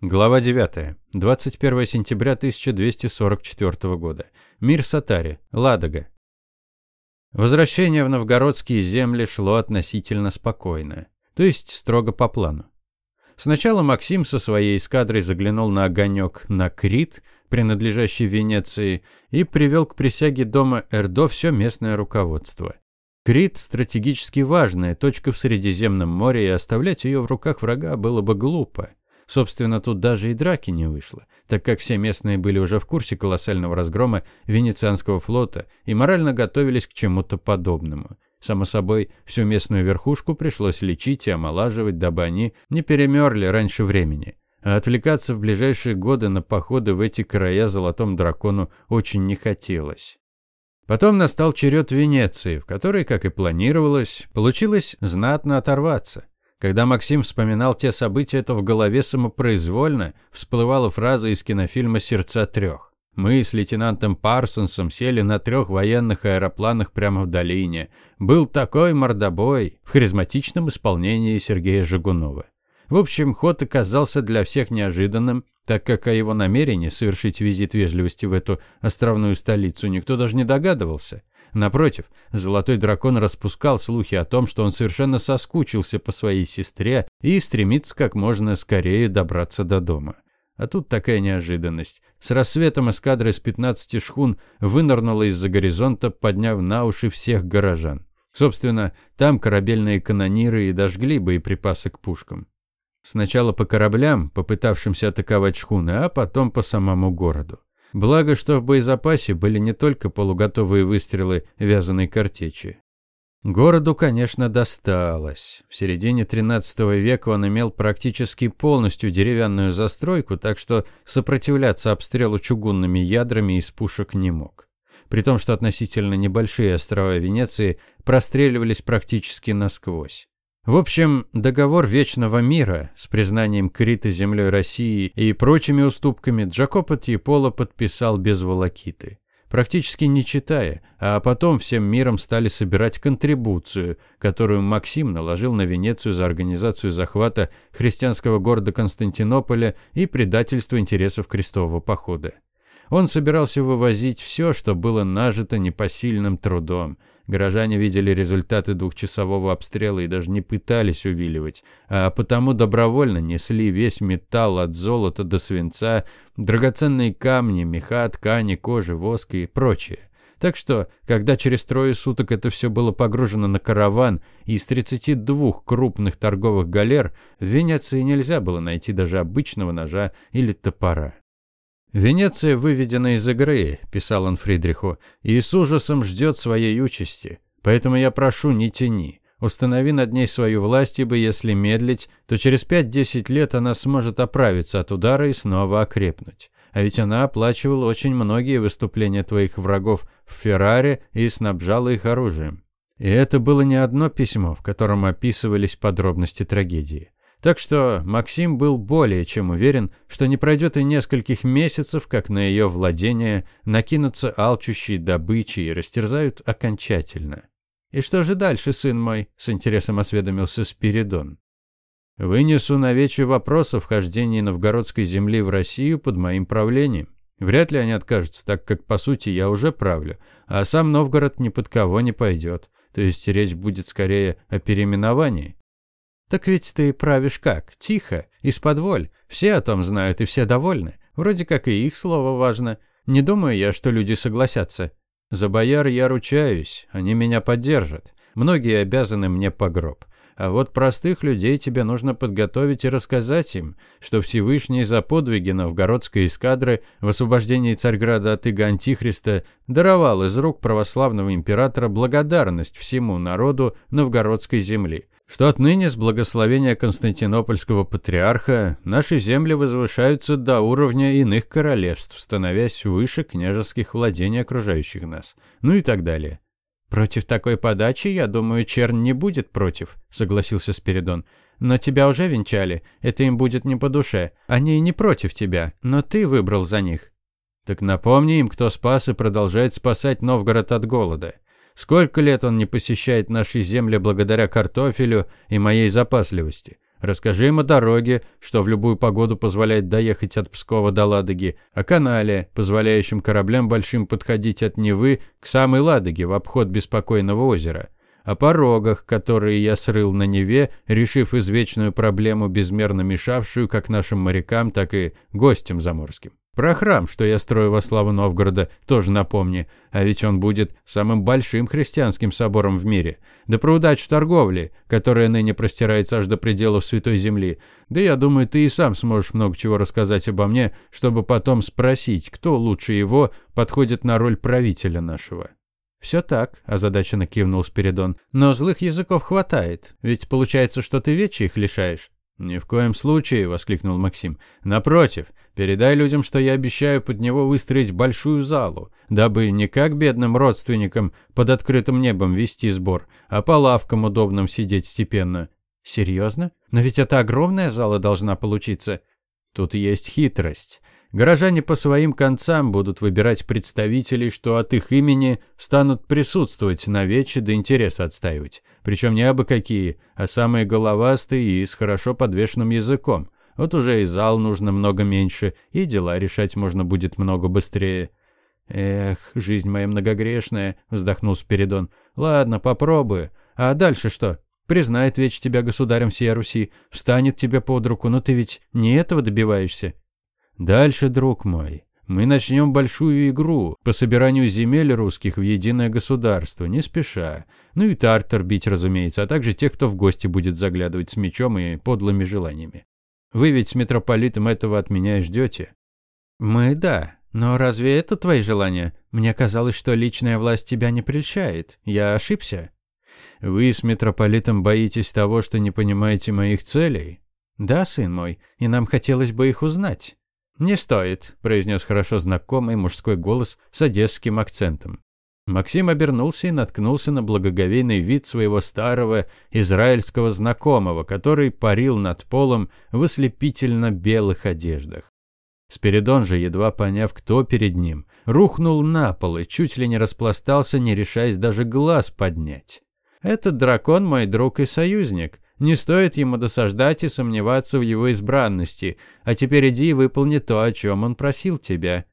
Глава 9. 21 сентября 1244 года. Мир Сатари. Ладога. Возвращение в новгородские земли шло относительно спокойно, то есть строго по плану. Сначала Максим со своей эскадрой заглянул на огонек на Крит, принадлежащий Венеции, и привел к присяге дома Эрдо все местное руководство. Крит – стратегически важная точка в Средиземном море, и оставлять ее в руках врага было бы глупо. Собственно, тут даже и драки не вышло, так как все местные были уже в курсе колоссального разгрома венецианского флота и морально готовились к чему-то подобному. Само собой, всю местную верхушку пришлось лечить и омолаживать, дабы они не перемерли раньше времени. А отвлекаться в ближайшие годы на походы в эти края золотому дракону очень не хотелось. Потом настал черед Венеции, в которой, как и планировалось, получилось знатно оторваться. Когда Максим вспоминал те события, то в голове самопроизвольно всплывала фраза из кинофильма «Сердца трех». Мы с лейтенантом Парсонсом сели на трех военных аэропланах прямо в долине. Был такой мордобой в харизматичном исполнении Сергея Жигунова. В общем, ход оказался для всех неожиданным, так как о его намерении совершить визит вежливости в эту островную столицу никто даже не догадывался. Напротив, Золотой Дракон распускал слухи о том, что он совершенно соскучился по своей сестре и стремится как можно скорее добраться до дома. А тут такая неожиданность. С рассветом эскадра из 15 шхун вынырнула из-за горизонта, подняв на уши всех горожан. Собственно, там корабельные канониры и дожгли боеприпасы к пушкам. Сначала по кораблям, попытавшимся атаковать шхуны, а потом по самому городу. Благо, что в боезапасе были не только полуготовые выстрелы вязаной картечи. Городу, конечно, досталось. В середине 13 века он имел практически полностью деревянную застройку, так что сопротивляться обстрелу чугунными ядрами из пушек не мог. При том, что относительно небольшие острова Венеции простреливались практически насквозь. В общем, договор Вечного Мира с признанием Крита землей России и прочими уступками Джакопо Тьеполо подписал без волокиты. Практически не читая, а потом всем миром стали собирать контрибуцию, которую Максим наложил на Венецию за организацию захвата христианского города Константинополя и предательство интересов крестового похода. Он собирался вывозить все, что было нажито непосильным трудом, Горожане видели результаты двухчасового обстрела и даже не пытались увиливать, а потому добровольно несли весь металл от золота до свинца, драгоценные камни, меха, ткани, кожи, воск и прочее. Так что, когда через трое суток это все было погружено на караван, из 32 крупных торговых галер в Венеции нельзя было найти даже обычного ножа или топора. «Венеция выведена из игры», – писал он Фридриху, – «и с ужасом ждет своей участи. Поэтому я прошу, не тяни. Установи над ней свою власть, ибо если медлить, то через 5-10 лет она сможет оправиться от удара и снова окрепнуть. А ведь она оплачивала очень многие выступления твоих врагов в Ферраре и снабжала их оружием. И это было не одно письмо, в котором описывались подробности трагедии. Так что Максим был более чем уверен, что не пройдет и нескольких месяцев, как на ее владение накинутся алчущие добычи и растерзают окончательно. «И что же дальше, сын мой?» – с интересом осведомился Спиридон. «Вынесу на вече вопрос о вхождении новгородской земли в Россию под моим правлением. Вряд ли они откажутся, так как, по сути, я уже правлю, а сам Новгород ни под кого не пойдет. То есть речь будет скорее о переименовании. «Так ведь ты правишь как? Тихо, из-под воль. Все о том знают и все довольны. Вроде как и их слово важно. Не думаю я, что люди согласятся. За бояр я ручаюсь, они меня поддержат. Многие обязаны мне погроб. А вот простых людей тебе нужно подготовить и рассказать им, что Всевышний за подвиги новгородской эскадры в освобождении Царьграда от иго Антихриста даровал из рук православного императора благодарность всему народу новгородской земли что отныне с благословения Константинопольского патриарха наши земли возвышаются до уровня иных королевств, становясь выше княжеских владений окружающих нас, ну и так далее. «Против такой подачи, я думаю, Черн не будет против», — согласился Спиридон. «Но тебя уже венчали, это им будет не по душе. Они не против тебя, но ты выбрал за них». «Так напомни им, кто спас и продолжает спасать Новгород от голода. Сколько лет он не посещает наши земли благодаря картофелю и моей запасливости? Расскажи им о дороге, что в любую погоду позволяет доехать от Пскова до Ладоги, о канале, позволяющем кораблям большим подходить от Невы к самой Ладоге в обход беспокойного озера, о порогах, которые я срыл на Неве, решив извечную проблему, безмерно мешавшую как нашим морякам, так и гостям заморским. Про храм, что я строю во славу Новгорода, тоже напомни, а ведь он будет самым большим христианским собором в мире. Да про удачу торговли, которая ныне простирается аж до пределов Святой Земли. Да я думаю, ты и сам сможешь много чего рассказать обо мне, чтобы потом спросить, кто лучше его подходит на роль правителя нашего. «Все так», – озадаченно кивнул Спиридон. «Но злых языков хватает, ведь получается, что ты вечи их лишаешь». «Ни в коем случае», – воскликнул Максим. «Напротив, Передай людям, что я обещаю под него выстроить большую залу, дабы не как бедным родственникам под открытым небом вести сбор, а по лавкам удобным сидеть степенно. Серьезно? Но ведь это огромная зала должна получиться. Тут есть хитрость. Горожане по своим концам будут выбирать представителей, что от их имени станут присутствовать на вече да интерес отстаивать. Причем не абы какие, а самые головастые и с хорошо подвешенным языком. Вот уже и зал нужно много меньше, и дела решать можно будет много быстрее. Эх, жизнь моя многогрешная, вздохнул Спиридон. Ладно, попробую. А дальше что? Признает вечь тебя государем всей Руси, встанет тебе под руку, но ты ведь не этого добиваешься. Дальше, друг мой, мы начнем большую игру по собиранию земель русских в единое государство, не спеша. Ну и тартар бить, разумеется, а также тех, кто в гости будет заглядывать с мечом и подлыми желаниями. Вы ведь с митрополитом этого от меня и ждете. Мы да. Но разве это твои желания? Мне казалось, что личная власть тебя не прельщает. Я ошибся. Вы с митрополитом боитесь того, что не понимаете моих целей? Да, сын мой, и нам хотелось бы их узнать. Не стоит, произнес хорошо знакомый мужской голос с одесским акцентом. Максим обернулся и наткнулся на благоговейный вид своего старого израильского знакомого, который парил над полом в ослепительно белых одеждах. Спиридон же, едва поняв, кто перед ним, рухнул на пол и чуть ли не распластался, не решаясь даже глаз поднять. «Этот дракон мой друг и союзник. Не стоит ему досаждать и сомневаться в его избранности, а теперь иди и выполни то, о чем он просил тебя».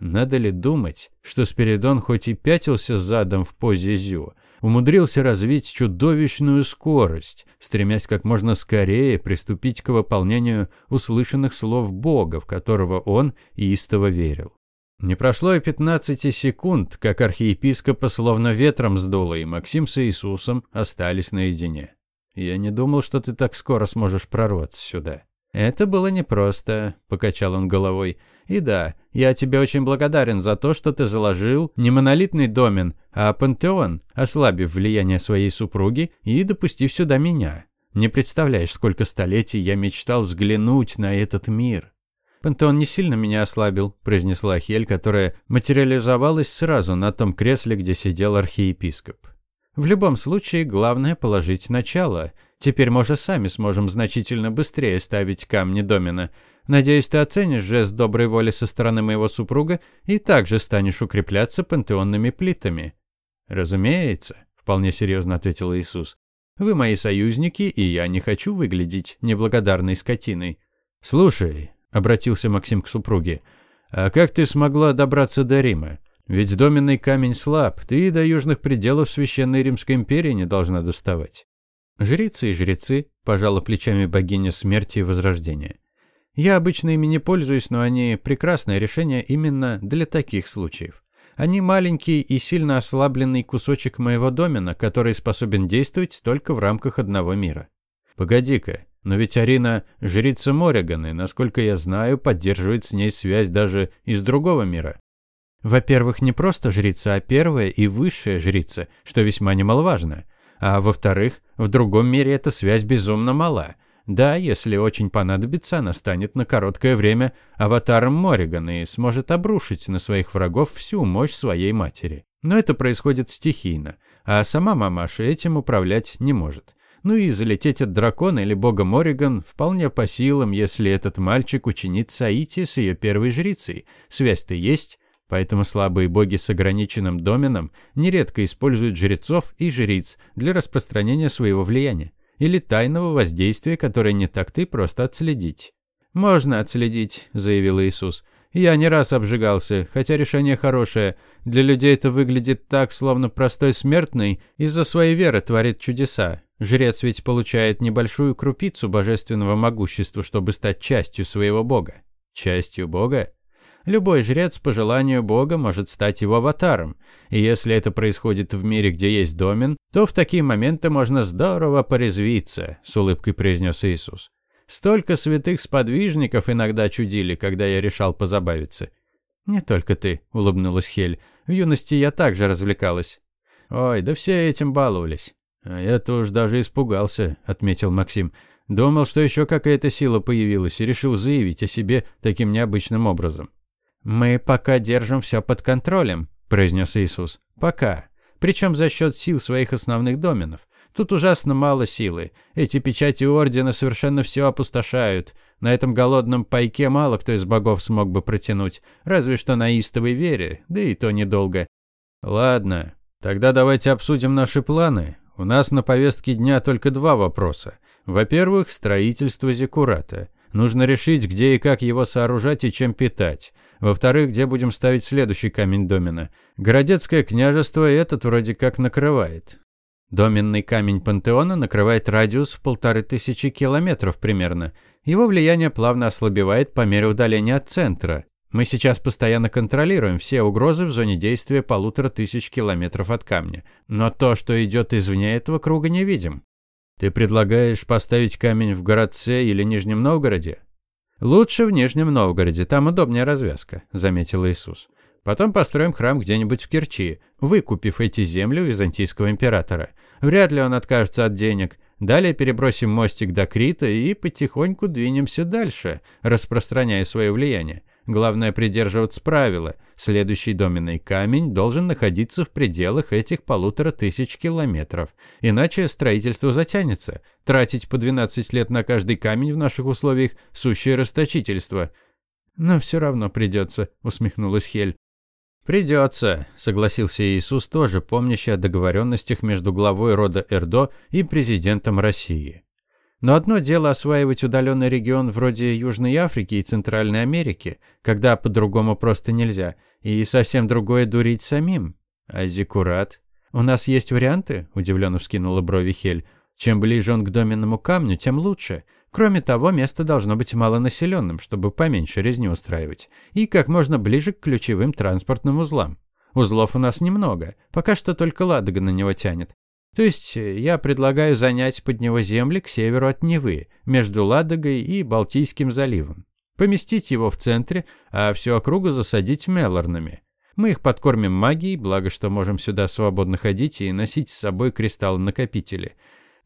Надо ли думать, что Спиридон хоть и пятился задом в позе зю, умудрился развить чудовищную скорость, стремясь как можно скорее приступить к выполнению услышанных слов Бога, в которого он истово верил. Не прошло и пятнадцати секунд, как архиепископа словно ветром сдуло, и Максим с Иисусом остались наедине. «Я не думал, что ты так скоро сможешь прорваться сюда». «Это было непросто», – покачал он головой. И да, я тебе очень благодарен за то, что ты заложил не монолитный домен, а пантеон, ослабив влияние своей супруги и допустив сюда меня. Не представляешь, сколько столетий я мечтал взглянуть на этот мир. Пантеон не сильно меня ослабил, произнесла Хель, которая материализовалась сразу на том кресле, где сидел архиепископ. В любом случае, главное положить начало. Теперь мы же сами сможем значительно быстрее ставить камни домена. Надеюсь, ты оценишь жест доброй воли со стороны моего супруга и также станешь укрепляться пантеонными плитами». «Разумеется», – вполне серьезно ответил Иисус. «Вы мои союзники, и я не хочу выглядеть неблагодарной скотиной». «Слушай», – обратился Максим к супруге, – «а как ты смогла добраться до Рима? Ведь доменный камень слаб, ты до южных пределов Священной Римской империи не должна доставать». «Жрицы и жрецы», – пожала плечами богиня смерти и возрождения. Я обычно ими не пользуюсь, но они прекрасное решение именно для таких случаев. Они маленький и сильно ослабленный кусочек моего домена, который способен действовать только в рамках одного мира. Погоди-ка, но ведь Арина – жрица Мориган, и, насколько я знаю, поддерживает с ней связь даже из другого мира. Во-первых, не просто жрица, а первая и высшая жрица, что весьма немаловажно. А во-вторых, в другом мире эта связь безумно мала – да, если очень понадобится, она станет на короткое время аватаром Мориган и сможет обрушить на своих врагов всю мощь своей матери. Но это происходит стихийно, а сама мамаша этим управлять не может. Ну и залететь от дракона или бога Мориган вполне по силам, если этот мальчик учинит Саити с ее первой жрицей. Связь-то есть, поэтому слабые боги с ограниченным доменом нередко используют жрецов и жриц для распространения своего влияния. Или тайного воздействия, которое не так-то просто отследить? «Можно отследить», – заявил Иисус. «Я не раз обжигался, хотя решение хорошее. Для людей это выглядит так, словно простой смертный из-за своей веры творит чудеса. Жрец ведь получает небольшую крупицу божественного могущества, чтобы стать частью своего бога. Частью бога? Любой жрец по желанию бога может стать его аватаром. И если это происходит в мире, где есть домен, то в такие моменты можно здорово порезвиться, с улыбкой произнес Иисус. Столько святых сподвижников иногда чудили, когда я решал позабавиться. Не только ты, улыбнулась Хель. В юности я также развлекалась. Ой, да все этим баловались. А я-то уж даже испугался, отметил Максим. Думал, что еще какая-то сила появилась и решил заявить о себе таким необычным образом. «Мы пока держим все под контролем», – произнес Иисус. «Пока. Причем за счет сил своих основных доменов. Тут ужасно мало силы. Эти печати Ордена совершенно все опустошают. На этом голодном пайке мало кто из богов смог бы протянуть. Разве что на истовой вере, да и то недолго. Ладно, тогда давайте обсудим наши планы. У нас на повестке дня только два вопроса. Во-первых, строительство Зекурата. Нужно решить, где и как его сооружать и чем питать. Во-вторых, где будем ставить следующий камень домена. Городецкое княжество этот вроде как накрывает. Доменный камень пантеона накрывает радиус в полторы тысячи километров примерно. Его влияние плавно ослабевает по мере удаления от центра. Мы сейчас постоянно контролируем все угрозы в зоне действия полутора тысяч километров от камня. Но то, что идет извне этого круга, не видим. Ты предлагаешь поставить камень в городце или Нижнем Новгороде? Лучше в Нижнем Новгороде, там удобнее развязка, заметил Иисус. Потом построим храм где-нибудь в Керчи, выкупив эти земли у византийского императора. Вряд ли он откажется от денег. Далее перебросим мостик до Крита и потихоньку двинемся дальше, распространяя свое влияние. Главное придерживаться правила. Следующий доменный камень должен находиться в пределах этих полутора тысяч километров. Иначе строительство затянется. Тратить по 12 лет на каждый камень в наших условиях – сущее расточительство. «Но все равно придется», – усмехнулась Хель. «Придется», – согласился Иисус, тоже помнящий о договоренностях между главой рода Эрдо и президентом России. Но одно дело осваивать удаленный регион вроде Южной Африки и Центральной Америки, когда по-другому просто нельзя, и совсем другое дурить самим. А Зиккурат? У нас есть варианты? Удивленно вскинула брови Хель. Чем ближе он к доменному камню, тем лучше. Кроме того, место должно быть малонаселенным, чтобы поменьше резни устраивать, и как можно ближе к ключевым транспортным узлам. Узлов у нас немного, пока что только Ладога на него тянет. То есть э, я предлагаю занять под него земли к северу от Невы, между Ладогой и Балтийским заливом. Поместить его в центре, а всю округу засадить мелорнами. Мы их подкормим магией, благо что можем сюда свободно ходить и носить с собой кристаллы-накопители.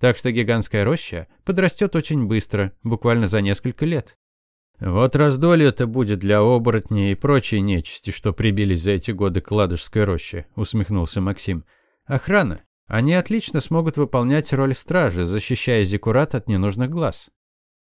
Так что гигантская роща подрастет очень быстро, буквально за несколько лет. Вот раздолье-то будет для оборотней и прочей нечисти, что прибились за эти годы к Ладожской роще, усмехнулся Максим. Охрана. Они отлично смогут выполнять роль стражи, защищая Зиккурат от ненужных глаз.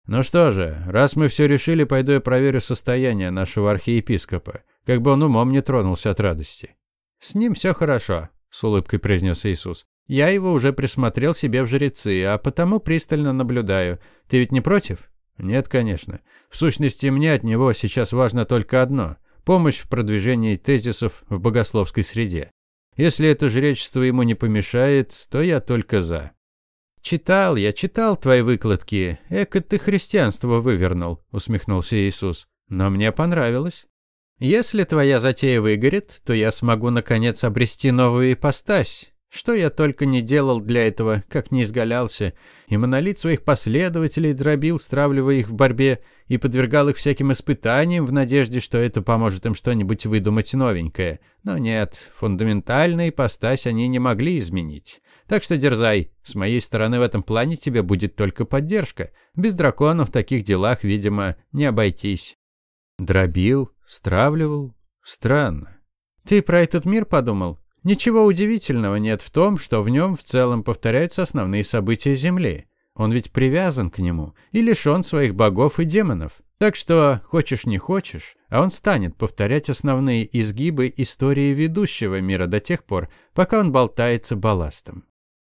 Ну что же, раз мы все решили, пойду я проверю состояние нашего архиепископа, как бы он умом не тронулся от радости. С ним все хорошо, с улыбкой произнес Иисус. Я его уже присмотрел себе в жрецы, а потому пристально наблюдаю. Ты ведь не против? Нет, конечно. В сущности, мне от него сейчас важно только одно – помощь в продвижении тезисов в богословской среде. Если это жречество ему не помешает, то я только за. «Читал я, читал твои выкладки. Эко ты христианство вывернул», – усмехнулся Иисус. «Но мне понравилось. Если твоя затея выгорит, то я смогу, наконец, обрести новую ипостась. Что я только не делал для этого, как не изгалялся, и монолит своих последователей дробил, стравливая их в борьбе, и подвергал их всяким испытаниям в надежде, что это поможет им что-нибудь выдумать новенькое. Но нет, фундаментальную ипостась они не могли изменить. Так что дерзай, с моей стороны в этом плане тебе будет только поддержка. Без дракона в таких делах, видимо, не обойтись. Дробил, стравливал. Странно. Ты про этот мир подумал? Ничего удивительного нет в том, что в нем в целом повторяются основные события Земли. Он ведь привязан к нему и лишен своих богов и демонов. Так что, хочешь не хочешь, а он станет повторять основные изгибы истории ведущего мира до тех пор, пока он болтается балластом.